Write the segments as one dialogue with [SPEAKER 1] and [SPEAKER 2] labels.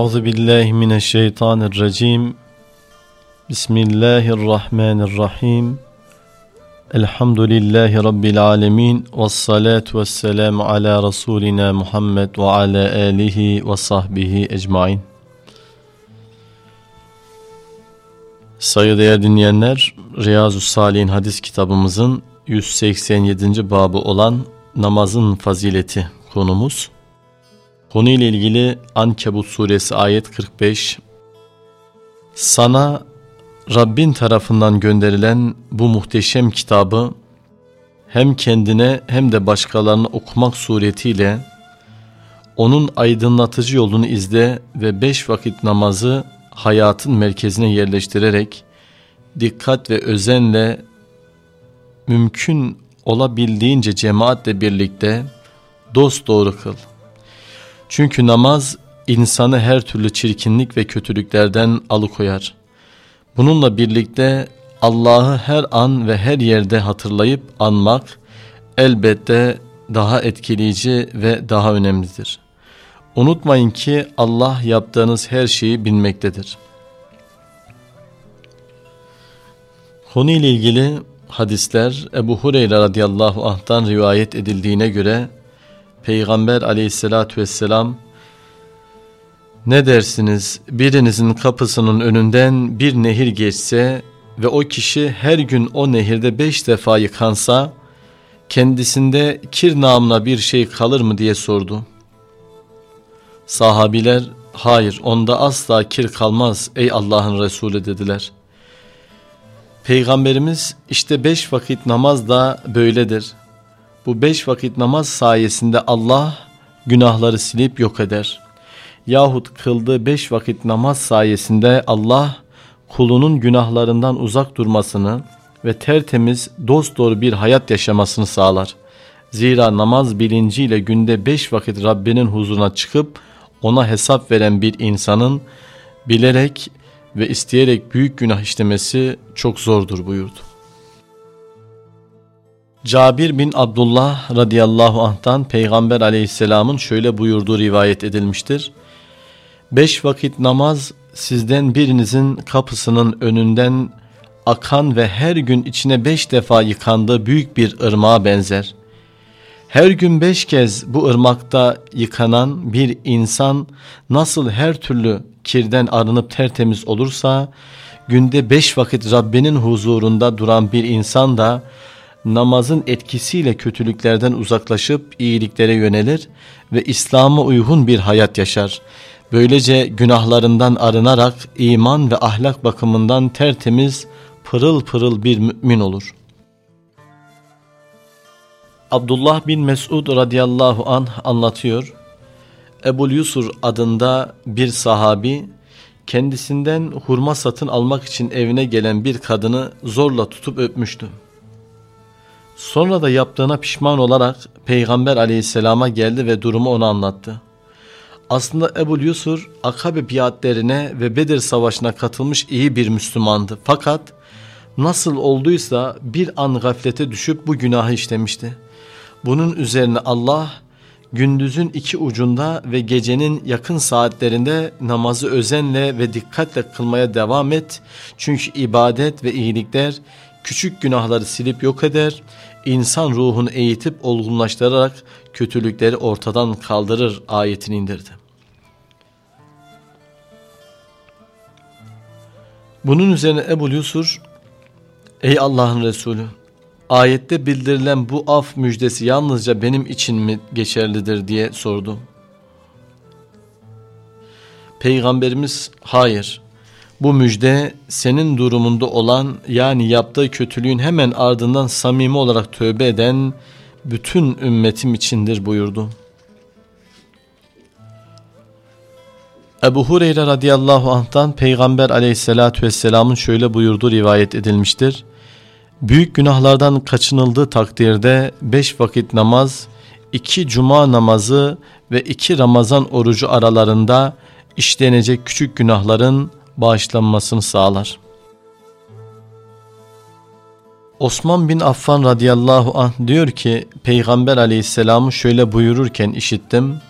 [SPEAKER 1] Euzu billahi mineşşeytanirracim. Bismillahirrahmanirrahim. Elhamdülillahi rabbil alamin ve salatu vesselam ala rasulina Muhammed ve ala alihi ve sahbihi ecmaîn. Saygıdeğer dinleyenler, Riyazu Salih'in hadis kitabımızın 187. babı olan namazın fazileti konumuz. Konuyla ilgili Ankebut suresi ayet 45 Sana Rabbin tarafından gönderilen bu muhteşem kitabı hem kendine hem de başkalarına okumak suretiyle onun aydınlatıcı yolunu izle ve beş vakit namazı hayatın merkezine yerleştirerek dikkat ve özenle mümkün olabildiğince cemaatle birlikte dost doğru kıl. Çünkü namaz insanı her türlü çirkinlik ve kötülüklerden alıkoyar. Bununla birlikte Allah'ı her an ve her yerde hatırlayıp anmak elbette daha etkileyici ve daha önemlidir. Unutmayın ki Allah yaptığınız her şeyi bilmektedir. Konuyla ilgili hadisler Ebu Hureyre radıyallahu anh'tan rivayet edildiğine göre Peygamber aleyhissalatü vesselam ne dersiniz birinizin kapısının önünden bir nehir geçse ve o kişi her gün o nehirde beş defa yıkansa kendisinde kir namına bir şey kalır mı diye sordu. Sahabiler hayır onda asla kir kalmaz ey Allah'ın Resulü dediler. Peygamberimiz işte beş vakit namaz da böyledir. Bu beş vakit namaz sayesinde Allah günahları silip yok eder. Yahut kıldığı beş vakit namaz sayesinde Allah kulunun günahlarından uzak durmasını ve tertemiz dosdoğru bir hayat yaşamasını sağlar. Zira namaz bilinciyle günde beş vakit Rabbinin huzuruna çıkıp ona hesap veren bir insanın bilerek ve isteyerek büyük günah işlemesi çok zordur buyurdu. Cabir bin Abdullah radıyallahu anh'tan Peygamber aleyhisselamın şöyle buyurduğu rivayet edilmiştir. Beş vakit namaz sizden birinizin kapısının önünden akan ve her gün içine beş defa yıkandığı büyük bir ırmağa benzer. Her gün beş kez bu ırmakta yıkanan bir insan nasıl her türlü kirden arınıp tertemiz olursa, günde beş vakit Rabbinin huzurunda duran bir insan da namazın etkisiyle kötülüklerden uzaklaşıp iyiliklere yönelir ve İslam'a uygun bir hayat yaşar. Böylece günahlarından arınarak iman ve ahlak bakımından tertemiz, pırıl pırıl bir mümin olur. Abdullah bin Mesud radıyallahu anh anlatıyor. Ebul Yusur adında bir sahabi kendisinden hurma satın almak için evine gelen bir kadını zorla tutup öpmüştü. Sonra da yaptığına pişman olarak Peygamber aleyhisselama geldi ve durumu ona anlattı. Aslında Ebu Yusur Akabe biatlerine ve Bedir savaşına katılmış iyi bir Müslümandı. Fakat nasıl olduysa bir an gaflete düşüp bu günahı işlemişti. Bunun üzerine Allah gündüzün iki ucunda ve gecenin yakın saatlerinde namazı özenle ve dikkatle kılmaya devam et. Çünkü ibadet ve iyilikler küçük günahları silip yok eder, insan ruhunu eğitip olgunlaştırarak kötülükleri ortadan kaldırır ayetini indirdi. Bunun üzerine Ebu Yusur, ey Allah'ın Resulü, ayette bildirilen bu af müjdesi yalnızca benim için mi geçerlidir diye sordu. Peygamberimiz hayır bu müjde senin durumunda olan yani yaptığı kötülüğün hemen ardından samimi olarak tövbe eden bütün ümmetim içindir buyurdu. Ebu Hureyre radıyallahu anh'tan Peygamber aleyhissalatü vesselamın şöyle buyurduğu rivayet edilmiştir. Büyük günahlardan kaçınıldığı takdirde beş vakit namaz, iki cuma namazı ve iki Ramazan orucu aralarında işlenecek küçük günahların bağışlanmasını sağlar. Osman bin Affan radıyallahu anh diyor ki Peygamber aleyhisselamı şöyle buyururken işittim.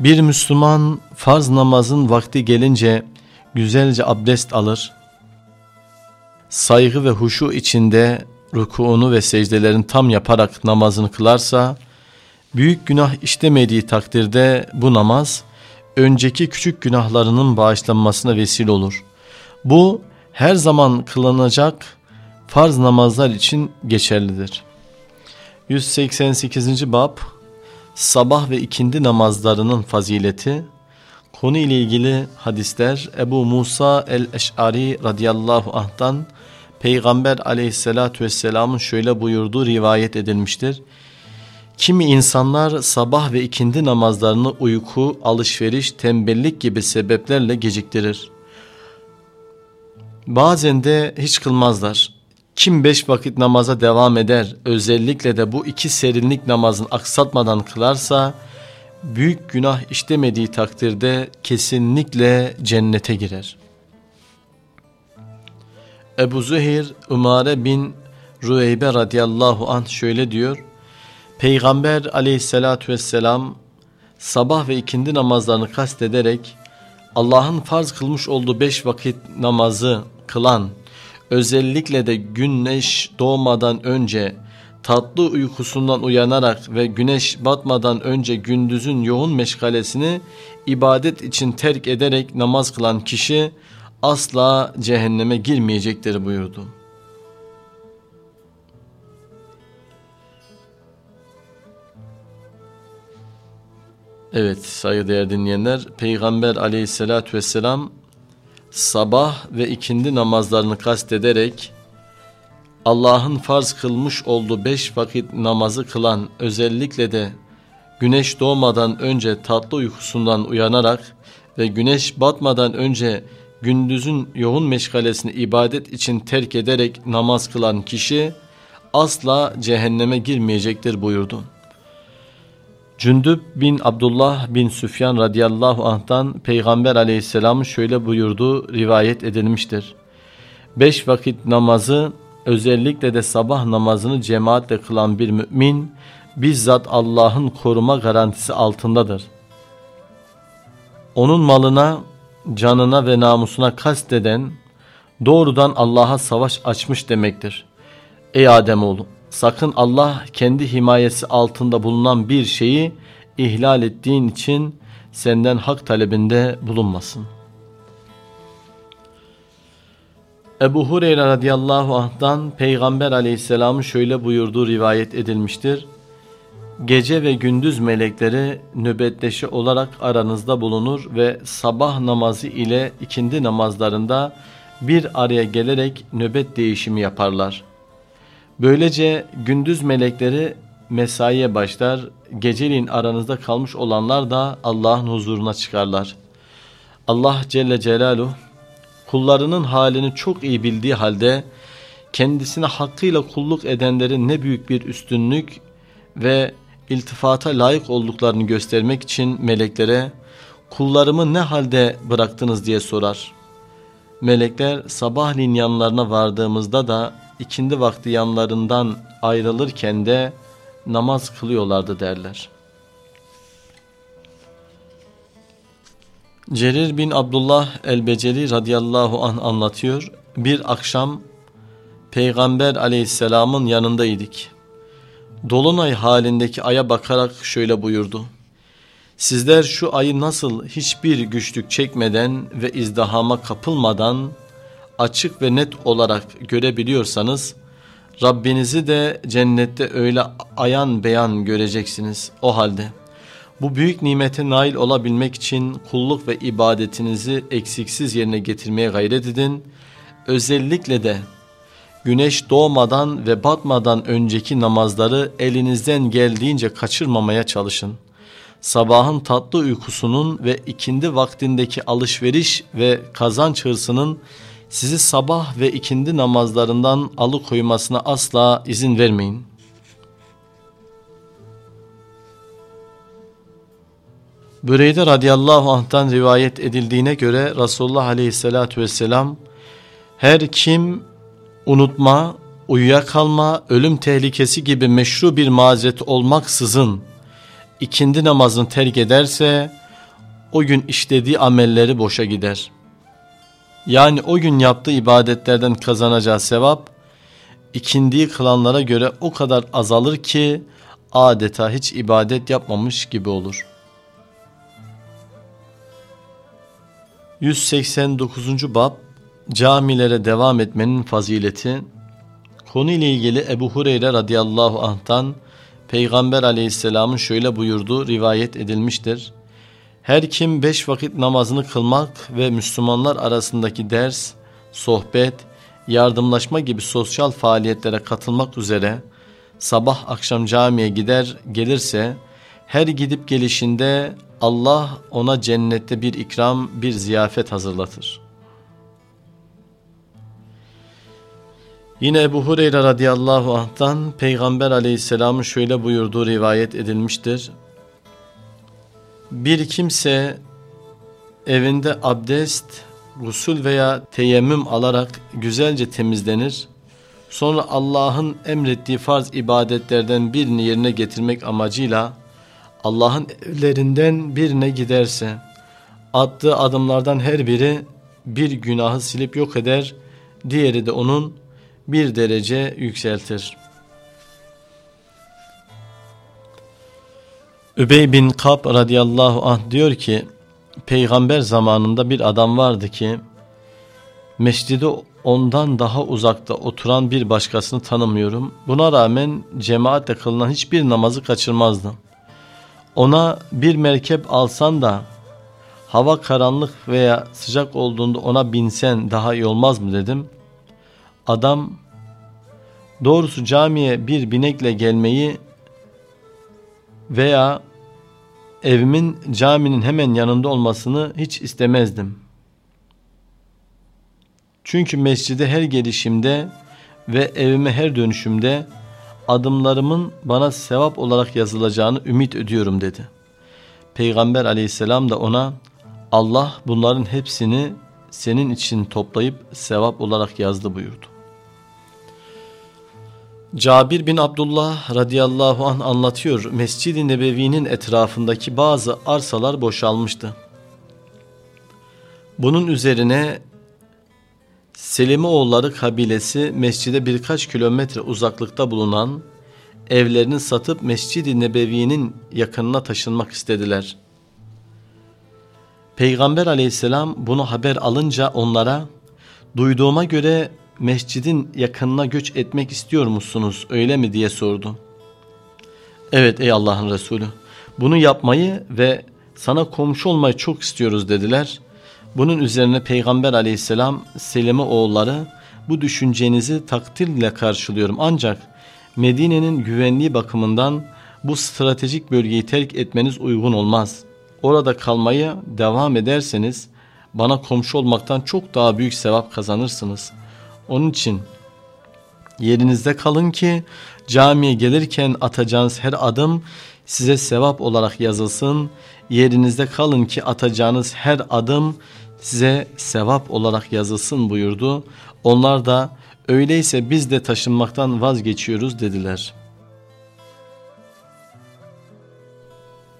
[SPEAKER 1] Bir Müslüman farz namazın vakti gelince güzelce abdest alır, saygı ve huşu içinde rukuunu ve secdelerini tam yaparak namazını kılarsa, büyük günah işlemediği takdirde bu namaz, önceki küçük günahlarının bağışlanmasına vesile olur. Bu her zaman kılınacak farz namazlar için geçerlidir. 188. Bab Sabah ve ikindi namazlarının fazileti Konu ile ilgili hadisler Ebu Musa el-Eş'ari radıyallahu anh'tan Peygamber aleyhissalatü vesselamın şöyle buyurduğu rivayet edilmiştir. Kimi insanlar sabah ve ikindi namazlarını uyku, alışveriş, tembellik gibi sebeplerle geciktirir. Bazen de hiç kılmazlar. Kim beş vakit namaza devam eder, özellikle de bu iki serinlik namazını aksatmadan kılarsa, büyük günah işlemediği takdirde kesinlikle cennete girer. Ebu Zühir Umare bin Rüeybe radıyallahu anh şöyle diyor. Peygamber aleyhissalatü vesselam sabah ve ikindi namazlarını kastederek Allah'ın farz kılmış olduğu beş vakit namazı kılan özellikle de güneş doğmadan önce tatlı uykusundan uyanarak ve güneş batmadan önce gündüzün yoğun meşgalesini ibadet için terk ederek namaz kılan kişi asla cehenneme girmeyecektir buyurdu. Evet saygıdeğer dinleyenler Peygamber aleyhissalatü vesselam sabah ve ikindi namazlarını kastederek Allah'ın farz kılmış olduğu beş vakit namazı kılan özellikle de güneş doğmadan önce tatlı uykusundan uyanarak ve güneş batmadan önce gündüzün yoğun meşgalesini ibadet için terk ederek namaz kılan kişi asla cehenneme girmeyecektir buyurdu. Cündüb bin Abdullah bin Süfyan radıyallahu anh'tan Peygamber aleyhisselamın şöyle buyurduğu rivayet edilmiştir. Beş vakit namazı özellikle de sabah namazını cemaatle kılan bir mümin bizzat Allah'ın koruma garantisi altındadır. Onun malına, canına ve namusuna kasteden doğrudan Allah'a savaş açmış demektir. Ey Ademoğlu sakın Allah kendi himayesi altında bulunan bir şeyi ihlal ettiğin için senden hak talebinde bulunmasın. Ebu Hureyre radıyallahu anh'dan Peygamber aleyhisselamın şöyle buyurduğu rivayet edilmiştir. Gece ve gündüz melekleri nöbetleşi olarak aranızda bulunur ve sabah namazı ile ikindi namazlarında bir araya gelerek nöbet değişimi yaparlar. Böylece gündüz melekleri mesaiye başlar, geceliğin aranızda kalmış olanlar da Allah'ın huzuruna çıkarlar. Allah Celle Celaluhu kullarının halini çok iyi bildiği halde kendisine hakkıyla kulluk edenlerin ne büyük bir üstünlük ve iltifata layık olduklarını göstermek için meleklere kullarımı ne halde bıraktınız diye sorar. Melekler sabahleyin yanlarına vardığımızda da ikindi vakti yanlarından ayrılırken de namaz kılıyorlardı derler. Cerir bin Abdullah el-Beceli radıyallahu anh anlatıyor. Bir akşam Peygamber aleyhisselamın yanındaydık. Dolunay halindeki aya bakarak şöyle buyurdu. Sizler şu ayı nasıl hiçbir güçlük çekmeden ve izdihama kapılmadan açık ve net olarak görebiliyorsanız Rabbinizi de cennette öyle ayan beyan göreceksiniz. O halde bu büyük nimete nail olabilmek için kulluk ve ibadetinizi eksiksiz yerine getirmeye gayret edin. Özellikle de güneş doğmadan ve batmadan önceki namazları elinizden geldiğince kaçırmamaya çalışın. Sabahın tatlı uykusunun ve ikindi vaktindeki alışveriş ve kazanç hırsının sizi sabah ve ikindi namazlarından alıkoymasına asla izin vermeyin. Büreyde radıyallahu anh'tan rivayet edildiğine göre Resulullah aleyhissalatü vesselam her kim unutma, uyuyakalma, ölüm tehlikesi gibi meşru bir mazeret olmaksızın ikindi namazını terk ederse o gün işlediği amelleri boşa gider. Yani o gün yaptığı ibadetlerden kazanacağı sevap ikindiyi kılanlara göre o kadar azalır ki adeta hiç ibadet yapmamış gibi olur. 189. Bab Camilere devam etmenin fazileti Konu ile ilgili Ebu Hureyre radıyallahu anh'tan Peygamber aleyhisselamın şöyle buyurduğu rivayet edilmiştir. Her kim beş vakit namazını kılmak ve Müslümanlar arasındaki ders, sohbet, yardımlaşma gibi sosyal faaliyetlere katılmak üzere sabah akşam camiye gider gelirse her gidip gelişinde Allah ona cennette bir ikram, bir ziyafet hazırlatır. Yine Ebu Hureyre radıyallahu anh'tan Peygamber aleyhisselamın şöyle buyurduğu rivayet edilmiştir. Bir kimse evinde abdest, gusül veya teyemmüm alarak güzelce temizlenir. Sonra Allah'ın emrettiği farz ibadetlerden birini yerine getirmek amacıyla Allah'ın evlerinden birine giderse attığı adımlardan her biri bir günahı silip yok eder, diğeri de onun bir derece yükseltir. Übey bin Kab radıyallahu anh diyor ki peygamber zamanında bir adam vardı ki mescidi ondan daha uzakta oturan bir başkasını tanımıyorum. Buna rağmen cemaatle kılınan hiçbir namazı kaçırmazdı. Ona bir merkep alsan da hava karanlık veya sıcak olduğunda ona binsen daha iyi olmaz mı dedim. Adam doğrusu camiye bir binekle gelmeyi veya evimin caminin hemen yanında olmasını hiç istemezdim. Çünkü mescide her gelişimde ve evime her dönüşümde adımlarımın bana sevap olarak yazılacağını ümit ediyorum dedi. Peygamber aleyhisselam da ona Allah bunların hepsini senin için toplayıp sevap olarak yazdı buyurdu. Cabir bin Abdullah radıyallahu anh anlatıyor. Mescid-i Nebevi'nin etrafındaki bazı arsalar boşalmıştı. Bunun üzerine Selimoğulları kabilesi mescide birkaç kilometre uzaklıkta bulunan evlerini satıp Mescid-i Nebevi'nin yakınına taşınmak istediler. Peygamber aleyhisselam bunu haber alınca onlara duyduğuma göre mescidin yakınına göç etmek istiyor musunuz öyle mi diye sordu. Evet ey Allah'ın Resulü bunu yapmayı ve sana komşu olmayı çok istiyoruz dediler. Bunun üzerine Peygamber aleyhisselam Selim'e oğulları bu düşüncenizi takdirle karşılıyorum ancak Medine'nin güvenliği bakımından bu stratejik bölgeyi terk etmeniz uygun olmaz. Orada kalmaya devam ederseniz bana komşu olmaktan çok daha büyük sevap kazanırsınız. Onun için yerinizde kalın ki camiye gelirken atacağınız her adım size sevap olarak yazılsın. Yerinizde kalın ki atacağınız her adım size sevap olarak yazılsın buyurdu. Onlar da öyleyse biz de taşınmaktan vazgeçiyoruz dediler.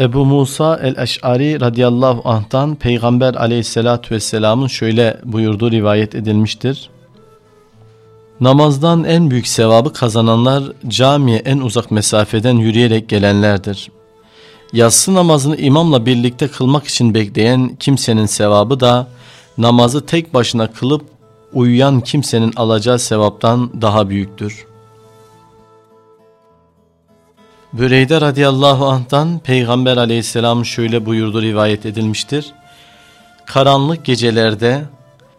[SPEAKER 1] Ebu Musa el-Eş'ari radıyallahu anh'tan Peygamber aleyhissalatü vesselamın şöyle buyurduğu rivayet edilmiştir. Namazdan en büyük sevabı kazananlar camiye en uzak mesafeden yürüyerek gelenlerdir. Yatsı namazını imamla birlikte kılmak için bekleyen kimsenin sevabı da namazı tek başına kılıp uyuyan kimsenin alacağı sevaptan daha büyüktür. Büreyde radıyallahu anh'tan Peygamber aleyhisselam şöyle buyurdu rivayet edilmiştir. Karanlık gecelerde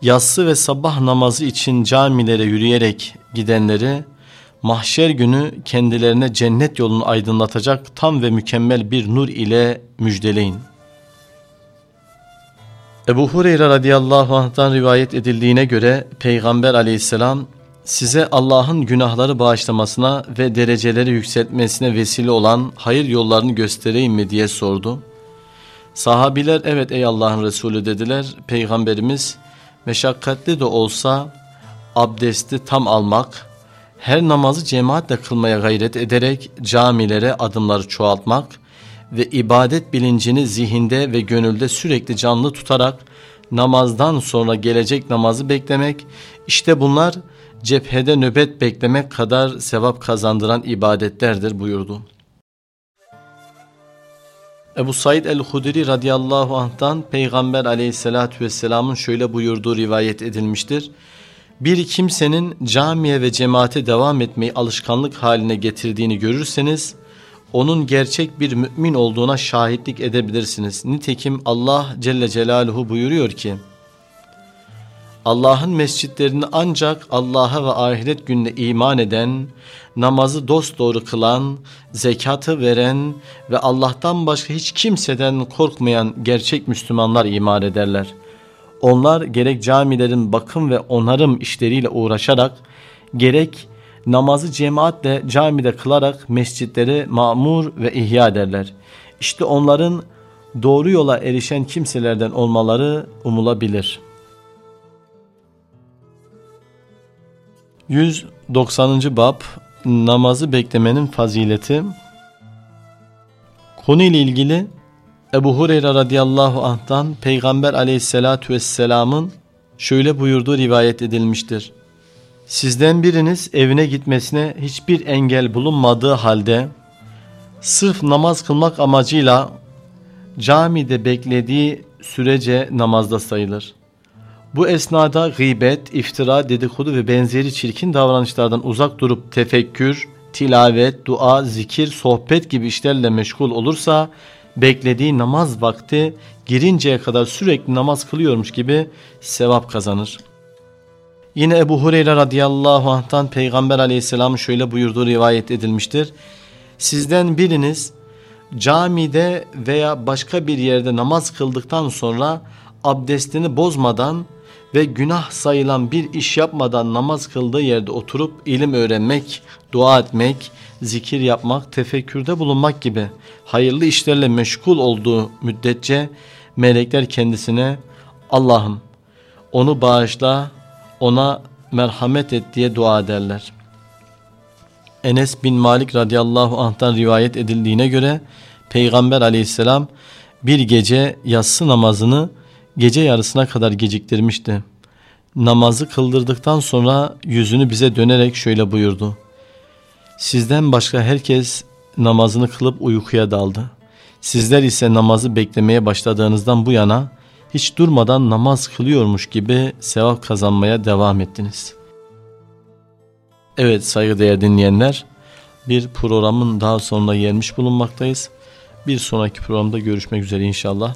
[SPEAKER 1] yatsı ve sabah namazı için camilere yürüyerek gidenleri mahşer günü kendilerine cennet yolunu aydınlatacak tam ve mükemmel bir nur ile müjdeleyin. Ebu Hureyre radıyallahu anh'tan rivayet edildiğine göre Peygamber aleyhisselam size Allah'ın günahları bağışlamasına ve dereceleri yükseltmesine vesile olan hayır yollarını göstereyim mi diye sordu. Sahabiler evet ey Allah'ın Resulü dediler. Peygamberimiz meşakkatli de olsa abdesti tam almak, her namazı cemaatle kılmaya gayret ederek camilere adımları çoğaltmak ve ibadet bilincini zihinde ve gönülde sürekli canlı tutarak namazdan sonra gelecek namazı beklemek, işte bunlar cephede nöbet beklemek kadar sevap kazandıran ibadetlerdir buyurdu. Ebu Said el-Hudri radıyallahu anh'tan Peygamber aleyhissalatü vesselamın şöyle buyurduğu rivayet edilmiştir. Bir kimsenin camiye ve cemaate devam etmeyi alışkanlık haline getirdiğini görürseniz, onun gerçek bir mümin olduğuna şahitlik edebilirsiniz. Nitekim Allah Celle Celaluhu buyuruyor ki, Allah'ın mescitlerini ancak Allah'a ve ahiret gününe iman eden, namazı dosdoğru kılan, zekatı veren ve Allah'tan başka hiç kimseden korkmayan gerçek Müslümanlar iman ederler. Onlar gerek camilerin bakım ve onarım işleriyle uğraşarak, gerek namazı cemaatle camide kılarak mescitleri mamur ve ihya ederler. İşte onların doğru yola erişen kimselerden olmaları umulabilir.'' 190. Bab Namazı beklemenin fazileti Konu ile ilgili Ebu Hureyre radıyallahu anh'tan Peygamber aleyhissalatü vesselamın şöyle buyurduğu rivayet edilmiştir. Sizden biriniz evine gitmesine hiçbir engel bulunmadığı halde sırf namaz kılmak amacıyla camide beklediği sürece namazda sayılır. Bu esnada gıybet, iftira, dedikodu ve benzeri çirkin davranışlardan uzak durup tefekkür, tilavet, dua, zikir, sohbet gibi işlerle meşgul olursa beklediği namaz vakti girinceye kadar sürekli namaz kılıyormuş gibi sevap kazanır. Yine Ebu Hureyre radıyallahu anh'tan Peygamber aleyhisselam şöyle buyurduğu rivayet edilmiştir. Sizden biriniz camide veya başka bir yerde namaz kıldıktan sonra abdestini bozmadan ve günah sayılan bir iş yapmadan namaz kıldığı yerde oturup ilim öğrenmek, dua etmek, zikir yapmak, tefekkürde bulunmak gibi hayırlı işlerle meşgul olduğu müddetçe melekler kendisine Allah'ım onu bağışla, ona merhamet et diye dua ederler. Enes bin Malik radıyallahu anh'tan rivayet edildiğine göre Peygamber aleyhisselam bir gece yatsı namazını gece yarısına kadar geciktirmişti. Namazı kıldırdıktan sonra yüzünü bize dönerek şöyle buyurdu. Sizden başka herkes namazını kılıp uykuya daldı. Sizler ise namazı beklemeye başladığınızdan bu yana hiç durmadan namaz kılıyormuş gibi sevap kazanmaya devam ettiniz. Evet saygıdeğer dinleyenler bir programın daha sonuna gelmiş bulunmaktayız. Bir sonraki programda görüşmek üzere inşallah.